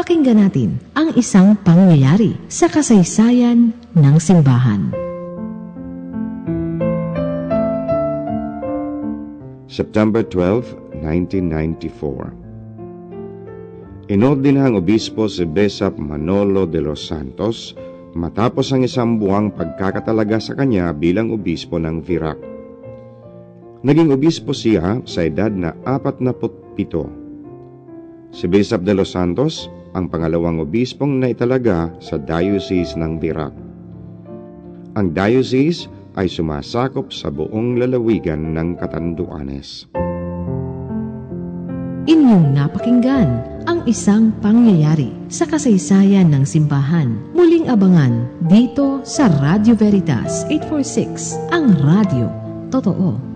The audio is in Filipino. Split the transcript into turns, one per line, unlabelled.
Pakinggan natin ang isang pangyayari sa kasaysayan ng simbahan.
September 12, 1994 Inordinahang obispo si Bishop Manolo de los Santos matapos ang isang buwang pagkakatalaga sa kanya bilang obispo ng Virac. Naging obispo siya sa edad na 47. Si Bishop de los Santos ang pangalawang obispong naitalaga sa diocese ng Virac. Ang diocese ay sumasakop sa buong lalawigan ng Katanduanes.
Inyong napakinggan ang isang pangyayari sa kasaysayan ng simbahan. Muling abangan dito sa Radio Veritas 846, ang radio. Totoo.